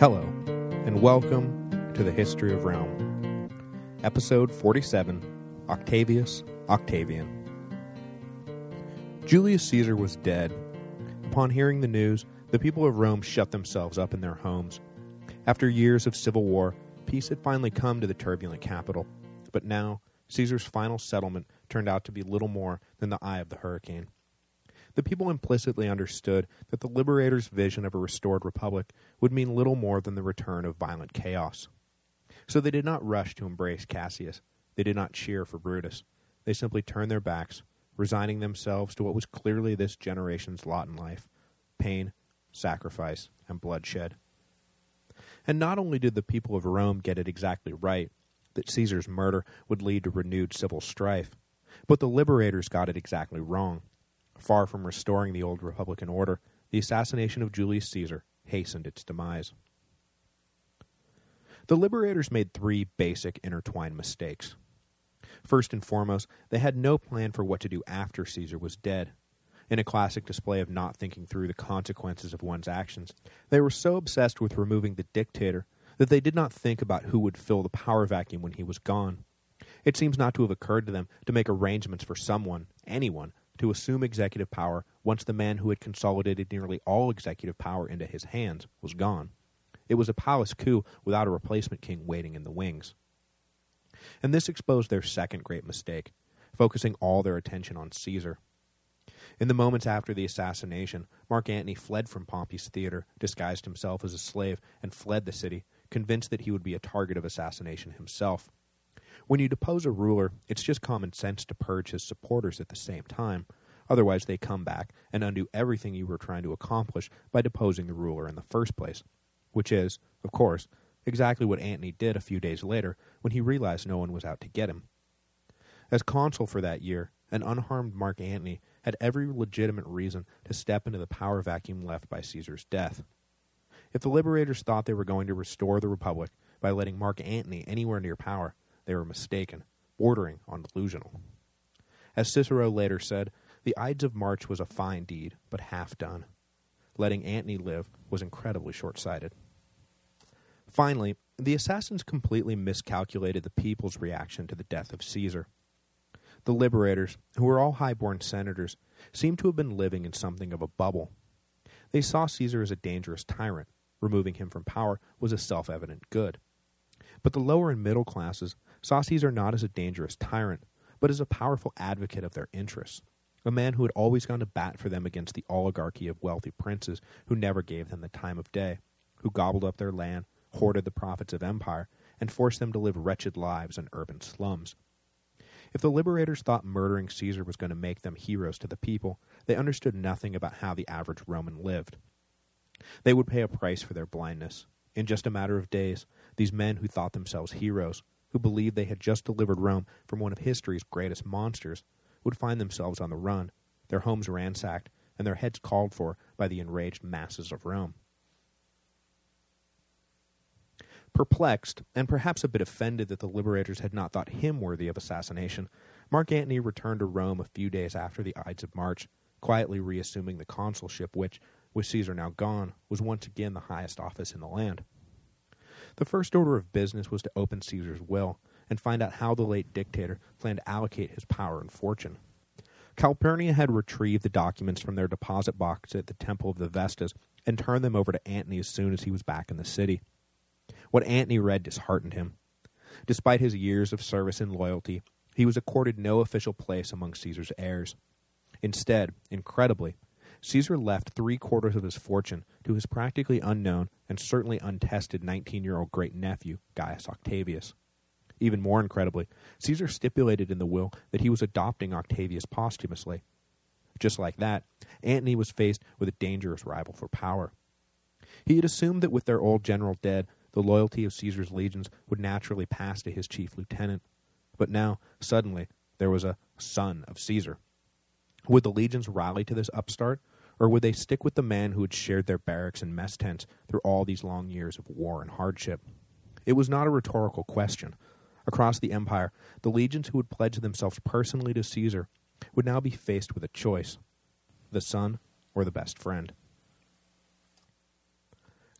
Hello, and welcome to the History of Rome. Episode 47, Octavius Octavian. Julius Caesar was dead. Upon hearing the news, the people of Rome shut themselves up in their homes. After years of civil war, peace had finally come to the turbulent capital. But now, Caesar's final settlement turned out to be little more than the eye of the hurricane the people implicitly understood that the liberator's vision of a restored republic would mean little more than the return of violent chaos. So they did not rush to embrace Cassius. They did not cheer for Brutus. They simply turned their backs, resigning themselves to what was clearly this generation's lot in life, pain, sacrifice, and bloodshed. And not only did the people of Rome get it exactly right, that Caesar's murder would lead to renewed civil strife, but the liberators got it exactly wrong. Far from restoring the old Republican order, the assassination of Julius Caesar hastened its demise. The liberators made three basic intertwined mistakes. First and foremost, they had no plan for what to do after Caesar was dead. In a classic display of not thinking through the consequences of one's actions, they were so obsessed with removing the dictator that they did not think about who would fill the power vacuum when he was gone. It seems not to have occurred to them to make arrangements for someone, anyone, to assume executive power once the man who had consolidated nearly all executive power into his hands was gone. It was a palace coup without a replacement king waiting in the wings. And this exposed their second great mistake, focusing all their attention on Caesar. In the moments after the assassination, Mark Antony fled from Pompey's theater, disguised himself as a slave, and fled the city, convinced that he would be a target of assassination himself. When you depose a ruler, it's just common sense to purge his supporters at the same time. Otherwise, they come back and undo everything you were trying to accomplish by deposing the ruler in the first place. Which is, of course, exactly what Antony did a few days later when he realized no one was out to get him. As consul for that year, an unharmed Mark Antony had every legitimate reason to step into the power vacuum left by Caesar's death. If the liberators thought they were going to restore the Republic by letting Mark Antony anywhere near power, they were mistaken, bordering on delusional. As Cicero later said, the Ides of March was a fine deed, but half done. Letting Antony live was incredibly short-sighted. Finally, the assassins completely miscalculated the people's reaction to the death of Caesar. The liberators, who were all high-born senators, seemed to have been living in something of a bubble. They saw Caesar as a dangerous tyrant. Removing him from power was a self-evident good. But the lower and middle classes saw Caesar not as a dangerous tyrant, but as a powerful advocate of their interests, a man who had always gone to bat for them against the oligarchy of wealthy princes who never gave them the time of day, who gobbled up their land, hoarded the profits of empire, and forced them to live wretched lives in urban slums. If the liberators thought murdering Caesar was going to make them heroes to the people, they understood nothing about how the average Roman lived. They would pay a price for their blindness. In just a matter of days, these men who thought themselves heroes who believed they had just delivered Rome from one of history's greatest monsters, would find themselves on the run, their homes ransacked, and their heads called for by the enraged masses of Rome. Perplexed, and perhaps a bit offended that the liberators had not thought him worthy of assassination, Mark Antony returned to Rome a few days after the Ides of March, quietly reassuming the consulship which, with Caesar now gone, was once again the highest office in the land. The first order of business was to open Caesar's will and find out how the late dictator planned to allocate his power and fortune. Calpurnia had retrieved the documents from their deposit box at the Temple of the Vestals and turned them over to Antony as soon as he was back in the city. What Antony read disheartened him. Despite his years of service and loyalty, he was accorded no official place among Caesar's heirs. Instead, incredibly, Caesar left three-quarters of his fortune to his practically unknown and certainly untested 19-year-old great-nephew, Gaius Octavius. Even more incredibly, Caesar stipulated in the will that he was adopting Octavius posthumously. Just like that, Antony was faced with a dangerous rival for power. He had assumed that with their old general dead, the loyalty of Caesar's legions would naturally pass to his chief lieutenant. But now, suddenly, there was a son of Caesar. Would the legions rally to this upstart, or would they stick with the man who had shared their barracks and mess tents through all these long years of war and hardship? It was not a rhetorical question. Across the empire, the legions who had pledged themselves personally to Caesar would now be faced with a choice, the son or the best friend.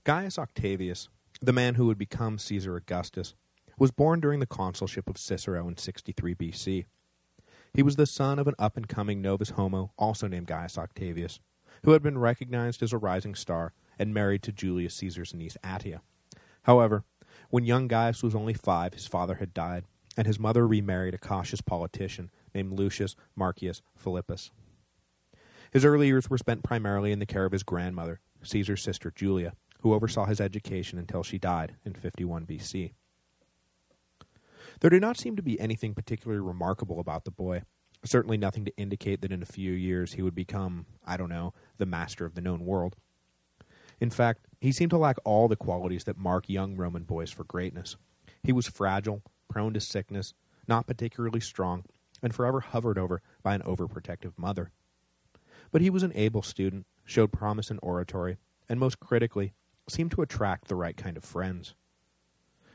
Gaius Octavius, the man who would become Caesar Augustus, was born during the consulship of Cicero in 63 BC. He was the son of an up-and-coming novus homo, also named Gaius Octavius, who had been recognized as a rising star and married to Julius Caesar's niece Atia. However, when young Gaius was only five, his father had died, and his mother remarried a cautious politician named Lucius Marcius Philippus. His early years were spent primarily in the care of his grandmother, Caesar's sister Julia, who oversaw his education until she died in 51 BC. There did not seem to be anything particularly remarkable about the boy, certainly nothing to indicate that in a few years he would become, I don't know, the master of the known world. In fact, he seemed to lack all the qualities that mark young Roman boys for greatness. He was fragile, prone to sickness, not particularly strong, and forever hovered over by an overprotective mother. But he was an able student, showed promise in oratory, and most critically, seemed to attract the right kind of friends.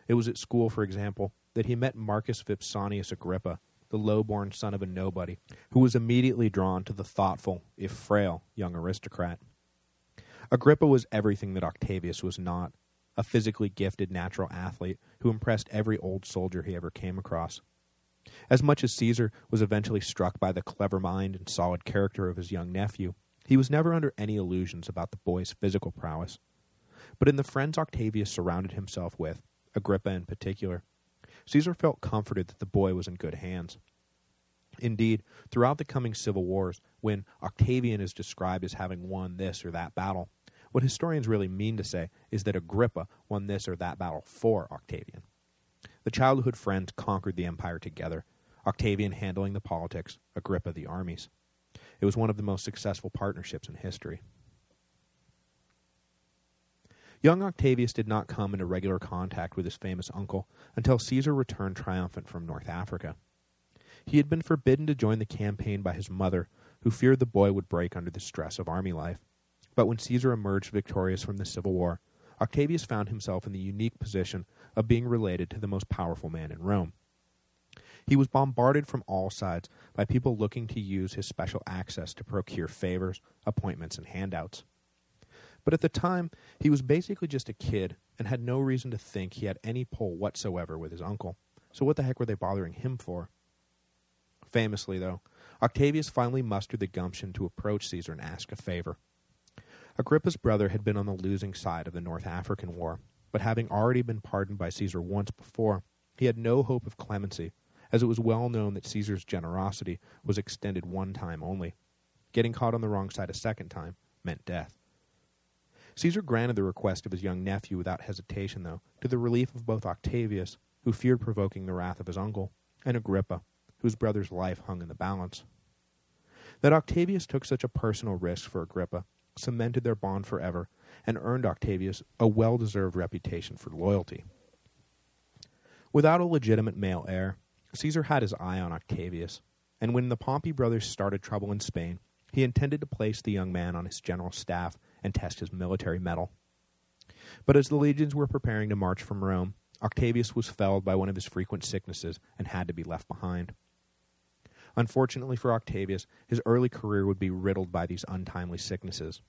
It was at school, for example, that he met Marcus Vipsanius Agrippa, the low-born son of a nobody, who was immediately drawn to the thoughtful, if frail, young aristocrat. Agrippa was everything that Octavius was not, a physically gifted natural athlete who impressed every old soldier he ever came across. As much as Caesar was eventually struck by the clever mind and solid character of his young nephew, he was never under any illusions about the boy's physical prowess. But in the friends Octavius surrounded himself with, Agrippa in particular, Caesar felt comforted that the boy was in good hands. Indeed, throughout the coming civil wars, when Octavian is described as having won this or that battle, what historians really mean to say is that Agrippa won this or that battle for Octavian. The childhood friends conquered the empire together, Octavian handling the politics, Agrippa the armies. It was one of the most successful partnerships in history. Young Octavius did not come into regular contact with his famous uncle until Caesar returned triumphant from North Africa. He had been forbidden to join the campaign by his mother, who feared the boy would break under the stress of army life. But when Caesar emerged victorious from the Civil War, Octavius found himself in the unique position of being related to the most powerful man in Rome. He was bombarded from all sides by people looking to use his special access to procure favors, appointments, and handouts. But at the time, he was basically just a kid and had no reason to think he had any pull whatsoever with his uncle. So what the heck were they bothering him for? Famously, though, Octavius finally mustered the gumption to approach Caesar and ask a favor. Agrippa's brother had been on the losing side of the North African War, but having already been pardoned by Caesar once before, he had no hope of clemency, as it was well known that Caesar's generosity was extended one time only. Getting caught on the wrong side a second time meant death. Caesar granted the request of his young nephew without hesitation, though, to the relief of both Octavius, who feared provoking the wrath of his uncle, and Agrippa, whose brother's life hung in the balance. That Octavius took such a personal risk for Agrippa cemented their bond forever and earned Octavius a well-deserved reputation for loyalty. Without a legitimate male heir, Caesar had his eye on Octavius, and when the Pompey brothers started trouble in Spain, he intended to place the young man on his general staff and test his military mettle. But as the legions were preparing to march from Rome, Octavius was felled by one of his frequent sicknesses and had to be left behind. Unfortunately for Octavius, his early career would be riddled by these untimely sicknesses.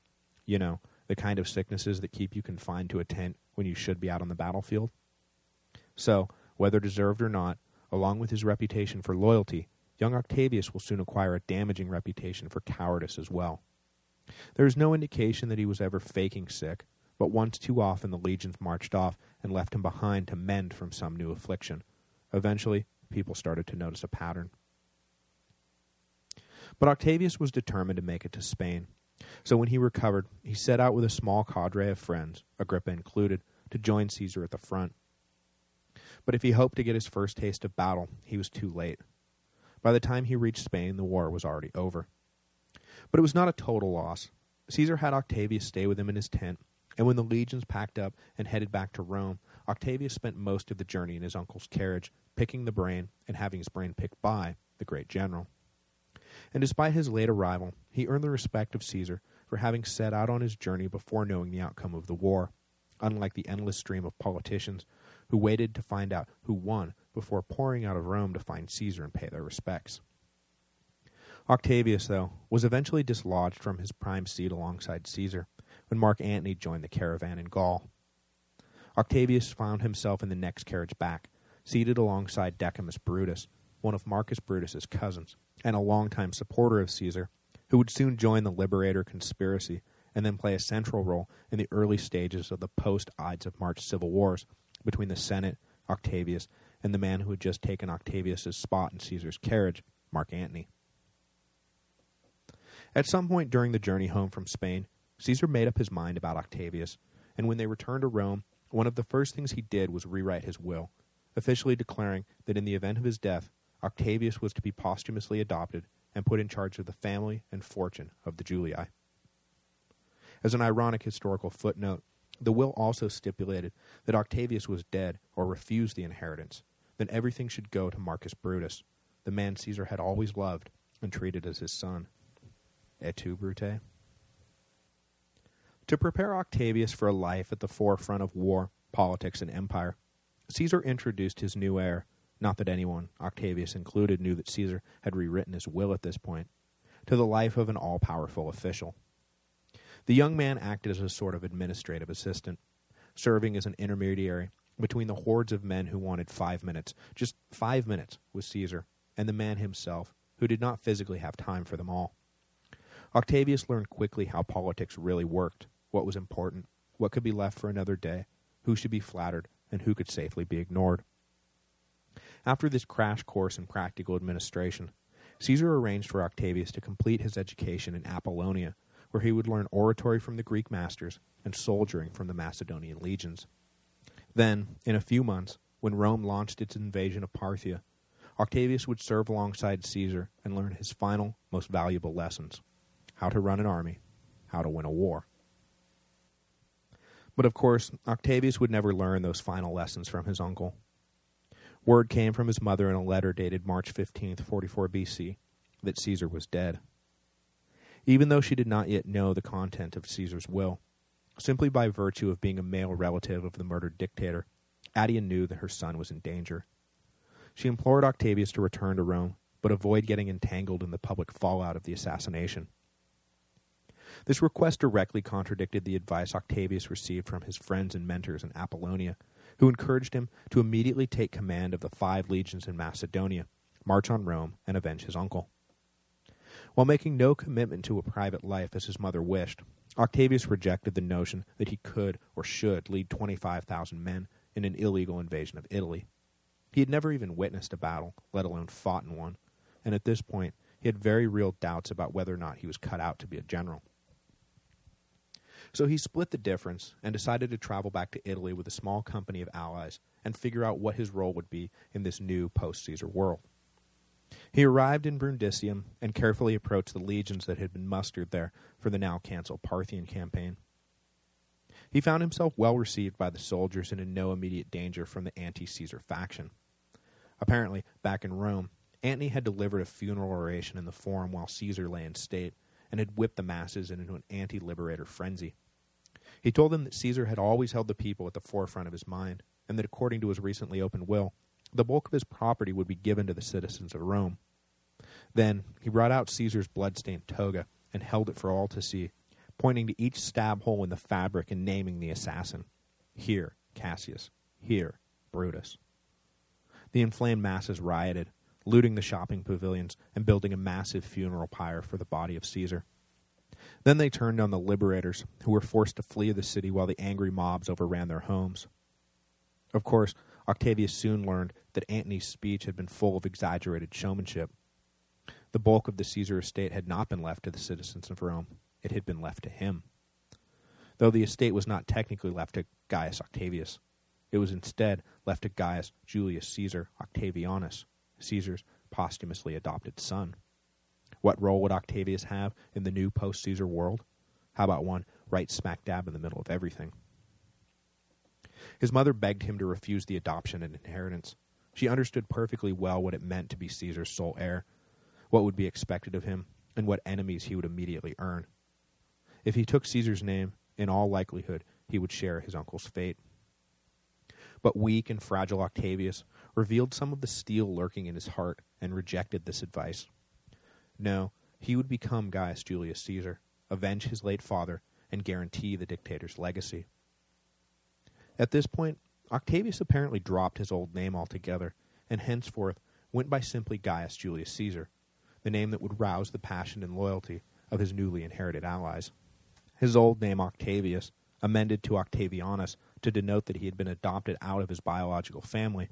You know, the kind of sicknesses that keep you confined to a tent when you should be out on the battlefield. So, whether deserved or not, along with his reputation for loyalty, young Octavius will soon acquire a damaging reputation for cowardice as well. There is no indication that he was ever faking sick, but once too often the legions marched off and left him behind to mend from some new affliction. Eventually, people started to notice a pattern. But Octavius was determined to make it to Spain. So when he recovered, he set out with a small cadre of friends, Agrippa included, to join Caesar at the front. But if he hoped to get his first taste of battle, he was too late. By the time he reached Spain, the war was already over. But it was not a total loss. Caesar had Octavius stay with him in his tent, and when the legions packed up and headed back to Rome, Octavius spent most of the journey in his uncle's carriage, picking the brain and having his brain picked by the great general. And despite his late arrival, he earned the respect of Caesar for having set out on his journey before knowing the outcome of the war, unlike the endless stream of politicians who waited to find out who won before pouring out of Rome to find Caesar and pay their respects. Octavius, though, was eventually dislodged from his prime seat alongside Caesar when Mark Antony joined the caravan in Gaul. Octavius found himself in the next carriage back, seated alongside Decimus Brutus, one of Marcus Brutus's cousins, and a longtime supporter of Caesar, who would soon join the Liberator conspiracy and then play a central role in the early stages of the post-Ides of March civil wars between the Senate, Octavius, and the man who had just taken Octavius's spot in Caesar's carriage, Mark Antony. At some point during the journey home from Spain, Caesar made up his mind about Octavius, and when they returned to Rome, one of the first things he did was rewrite his will, officially declaring that in the event of his death, Octavius was to be posthumously adopted and put in charge of the family and fortune of the Julii. As an ironic historical footnote, the will also stipulated that Octavius was dead or refused the inheritance, then everything should go to Marcus Brutus, the man Caesar had always loved and treated as his son. Et tu, Brute? To prepare Octavius for a life at the forefront of war, politics, and empire, Caesar introduced his new heir, not that anyone, Octavius included, knew that Caesar had rewritten his will at this point, to the life of an all-powerful official. The young man acted as a sort of administrative assistant, serving as an intermediary between the hordes of men who wanted five minutes, just five minutes, with Caesar, and the man himself, who did not physically have time for them all. Octavius learned quickly how politics really worked, what was important, what could be left for another day, who should be flattered, and who could safely be ignored. After this crash course in practical administration, Caesar arranged for Octavius to complete his education in Apollonia, where he would learn oratory from the Greek masters and soldiering from the Macedonian legions. Then, in a few months, when Rome launched its invasion of Parthia, Octavius would serve alongside Caesar and learn his final, most valuable lessons. How to run an army, how to win a war. But of course, Octavius would never learn those final lessons from his uncle. Word came from his mother in a letter dated March 15, 44 BC, that Caesar was dead. Even though she did not yet know the content of Caesar's will, simply by virtue of being a male relative of the murdered dictator, Atia knew that her son was in danger. She implored Octavius to return to Rome, but avoid getting entangled in the public fallout of the assassination. This request directly contradicted the advice Octavius received from his friends and mentors in Apollonia, who encouraged him to immediately take command of the five legions in Macedonia, march on Rome, and avenge his uncle. While making no commitment to a private life as his mother wished, Octavius rejected the notion that he could or should lead 25,000 men in an illegal invasion of Italy. He had never even witnessed a battle, let alone fought in one, and at this point he had very real doubts about whether or not he was cut out to be a general. So he split the difference and decided to travel back to Italy with a small company of allies and figure out what his role would be in this new post-Caesar world. He arrived in Brundisium and carefully approached the legions that had been mustered there for the now-cancelled Parthian campaign. He found himself well received by the soldiers and in no immediate danger from the anti-Caesar faction. Apparently, back in Rome, Antony had delivered a funeral oration in the Forum while Caesar lay in state, and had whipped the masses into an anti-liberator frenzy. He told them that Caesar had always held the people at the forefront of his mind, and that according to his recently opened will, the bulk of his property would be given to the citizens of Rome. Then he brought out Caesar's blood-stained toga and held it for all to see, pointing to each stab hole in the fabric and naming the assassin. Here, Cassius. Here, Brutus. The inflamed masses rioted, looting the shopping pavilions and building a massive funeral pyre for the body of Caesar. Then they turned on the liberators, who were forced to flee the city while the angry mobs overran their homes. Of course, Octavius soon learned that Antony's speech had been full of exaggerated showmanship. The bulk of the Caesar estate had not been left to the citizens of Rome. It had been left to him. Though the estate was not technically left to Gaius Octavius, it was instead left to Gaius Julius Caesar Octavianus, Caesar's posthumously adopted son. What role would Octavius have in the new post-Caesar world? How about one right smack dab in the middle of everything? His mother begged him to refuse the adoption and inheritance. She understood perfectly well what it meant to be Caesar's sole heir, what would be expected of him, and what enemies he would immediately earn. If he took Caesar's name, in all likelihood, he would share his uncle's fate. But weak and fragile Octavius revealed some of the steel lurking in his heart and rejected this advice. No, he would become Gaius Julius Caesar, avenge his late father, and guarantee the dictator's legacy. At this point, Octavius apparently dropped his old name altogether, and henceforth went by simply Gaius Julius Caesar, the name that would rouse the passion and loyalty of his newly inherited allies. His old name Octavius, amended to Octavianus to denote that he had been adopted out of his biological family,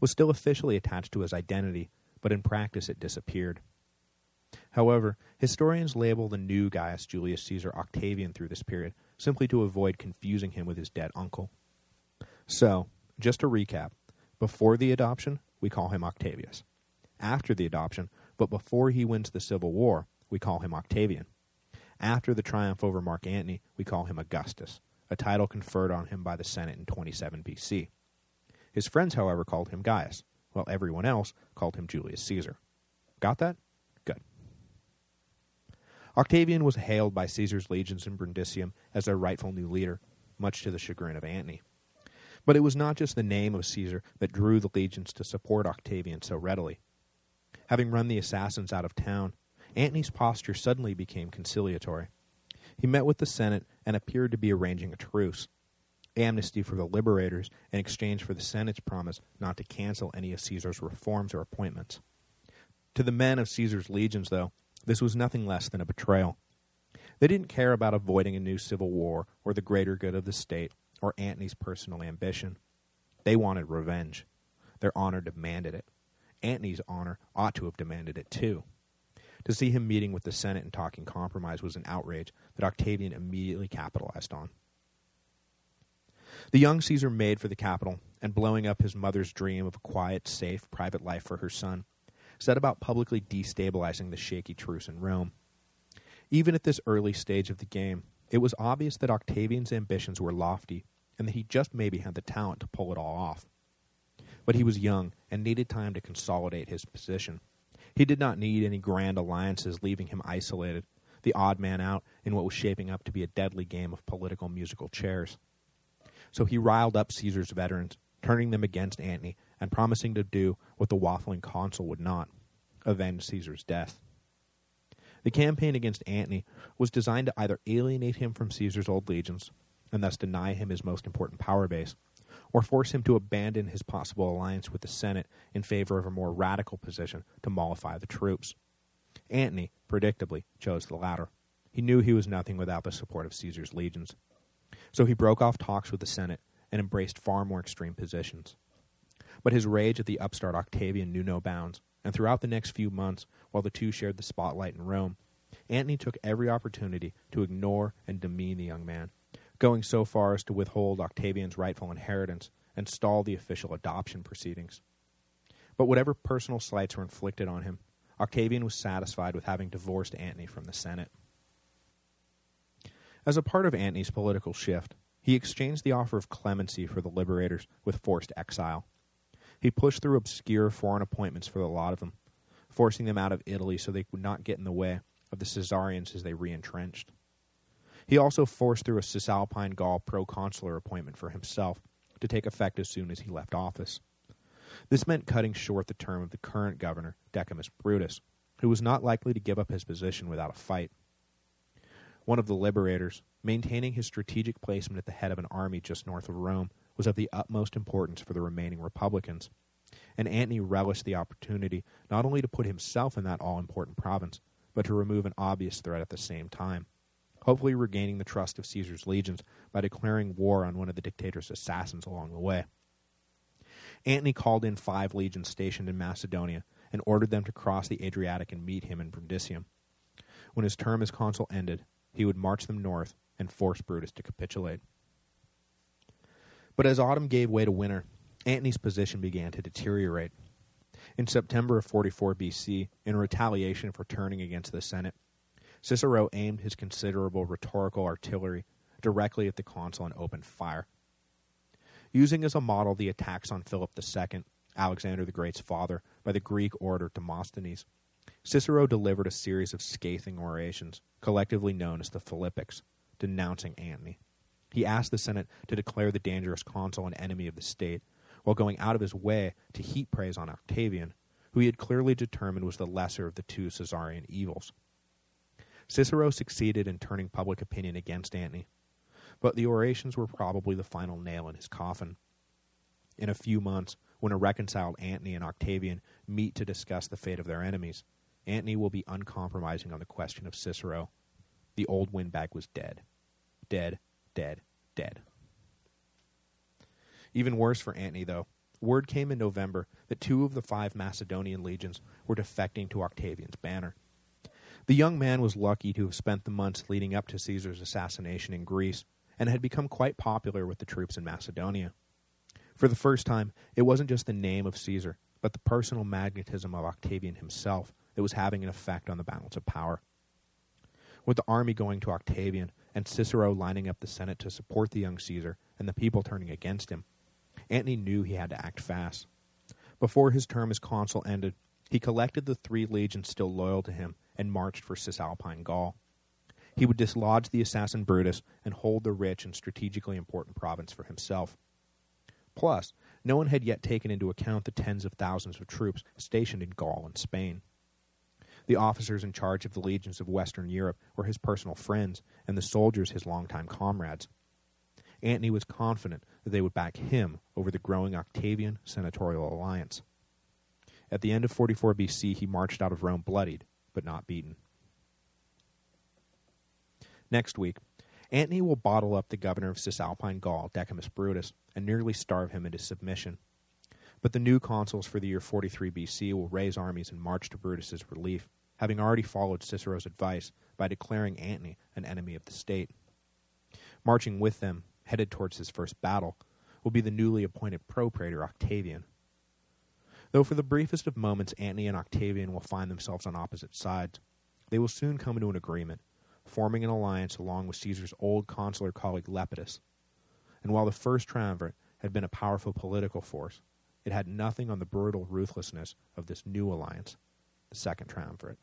was still officially attached to his identity, but in practice it disappeared. However, historians label the new Gaius Julius Caesar Octavian through this period, simply to avoid confusing him with his dead uncle. So, just to recap, before the adoption, we call him Octavius. After the adoption, but before he wins the Civil War, we call him Octavian. After the triumph over Mark Antony, we call him Augustus, a title conferred on him by the Senate in 27 BC. His friends, however, called him Gaius, while everyone else called him Julius Caesar. Got that? Good. Octavian was hailed by Caesar's legions in Brundisium as their rightful new leader, much to the chagrin of Antony. But it was not just the name of Caesar that drew the legions to support Octavian so readily. Having run the assassins out of town, Antony's posture suddenly became conciliatory. He met with the Senate and appeared to be arranging a truce, amnesty for the liberators in exchange for the Senate's promise not to cancel any of Caesar's reforms or appointments. To the men of Caesar's legions, though, this was nothing less than a betrayal. They didn't care about avoiding a new civil war or the greater good of the state or Antony's personal ambition. They wanted revenge. Their honor demanded it. Antony's honor ought to have demanded it too. To see him meeting with the Senate and talking compromise was an outrage that Octavian immediately capitalized on. The young Caesar made for the capital, and blowing up his mother's dream of a quiet, safe, private life for her son, set about publicly destabilizing the shaky truce in Rome. Even at this early stage of the game, it was obvious that Octavian's ambitions were lofty, and that he just maybe had the talent to pull it all off. But he was young, and needed time to consolidate his position. He did not need any grand alliances leaving him isolated, the odd man out in what was shaping up to be a deadly game of political musical chairs. So he riled up Caesar's veterans, turning them against Antony and promising to do what the waffling consul would not, avenge Caesar's death. The campaign against Antony was designed to either alienate him from Caesar's old legions, and thus deny him his most important power base, or force him to abandon his possible alliance with the Senate in favor of a more radical position to mollify the troops. Antony, predictably, chose the latter. He knew he was nothing without the support of Caesar's legions. So he broke off talks with the Senate and embraced far more extreme positions. But his rage at the upstart Octavian knew no bounds, and throughout the next few months, while the two shared the spotlight in Rome, Antony took every opportunity to ignore and demean the young man, going so far as to withhold Octavian's rightful inheritance and stall the official adoption proceedings. But whatever personal slights were inflicted on him, Octavian was satisfied with having divorced Antony from the Senate. As a part of Antony's political shift, he exchanged the offer of clemency for the liberators with forced exile. He pushed through obscure foreign appointments for a lot of them, forcing them out of Italy so they would not get in the way of the Caesarians as they re-entrenched. He also forced through a Cisalpine Gaul proconsular appointment for himself to take effect as soon as he left office. This meant cutting short the term of the current governor, Decimus Brutus, who was not likely to give up his position without a fight. One of the liberators, maintaining his strategic placement at the head of an army just north of Rome, was of the utmost importance for the remaining Republicans, and Antony relished the opportunity not only to put himself in that all-important province, but to remove an obvious threat at the same time hopefully regaining the trust of Caesar's legions by declaring war on one of the dictator's assassins along the way. Antony called in five legions stationed in Macedonia and ordered them to cross the Adriatic and meet him in Brundisium. When his term as consul ended, he would march them north and force Brutus to capitulate. But as autumn gave way to winter, Antony's position began to deteriorate. In September of 44 BC, in retaliation for turning against the Senate, Cicero aimed his considerable rhetorical artillery directly at the consul and opened fire. Using as a model the attacks on Philip II, Alexander the Great's father, by the Greek orator Demosthenes, Cicero delivered a series of scathing orations, collectively known as the Philippics, denouncing Antony. He asked the Senate to declare the dangerous consul an enemy of the state, while going out of his way to heap praise on Octavian, who he had clearly determined was the lesser of the two Caesarian evils. Cicero succeeded in turning public opinion against Antony. but the orations were probably the final nail in his coffin. In a few months, when a reconciled Antony and Octavian meet to discuss the fate of their enemies, Antony will be uncompromising on the question of Cicero. The old windbag was dead. Dead, dead, dead. Even worse for Antony, though. Word came in November that two of the five Macedonian legions were defecting to Octavian's banner. The young man was lucky to have spent the months leading up to Caesar's assassination in Greece, and had become quite popular with the troops in Macedonia. For the first time, it wasn't just the name of Caesar, but the personal magnetism of Octavian himself that was having an effect on the balance of power. With the army going to Octavian, and Cicero lining up the Senate to support the young Caesar, and the people turning against him, Antony knew he had to act fast. Before his term as consul ended, he collected the three legions still loyal to him and marched for Cisalpine Gaul. He would dislodge the assassin Brutus and hold the rich and strategically important province for himself. Plus, no one had yet taken into account the tens of thousands of troops stationed in Gaul and Spain. The officers in charge of the legions of Western Europe were his personal friends, and the soldiers his longtime comrades. Antony was confident that they would back him over the growing Octavian senatorial alliance. At the end of 44 BC, he marched out of Rome bloodied, but not beaten. Next week, Antony will bottle up the governor of Cisalpine Gaul, Decimus Brutus, and nearly starve him into submission. But the new consuls for the year 43 BC will raise armies and march to Brutus's relief, having already followed Cicero's advice by declaring Antony an enemy of the state. Marching with them, headed towards his first battle, will be the newly appointed propraetor Octavian. Though for the briefest of moments Antony and Octavian will find themselves on opposite sides, they will soon come into an agreement, forming an alliance along with Caesar's old consular colleague Lepidus. And while the first triumvirate had been a powerful political force, it had nothing on the brutal ruthlessness of this new alliance, second triumvirate.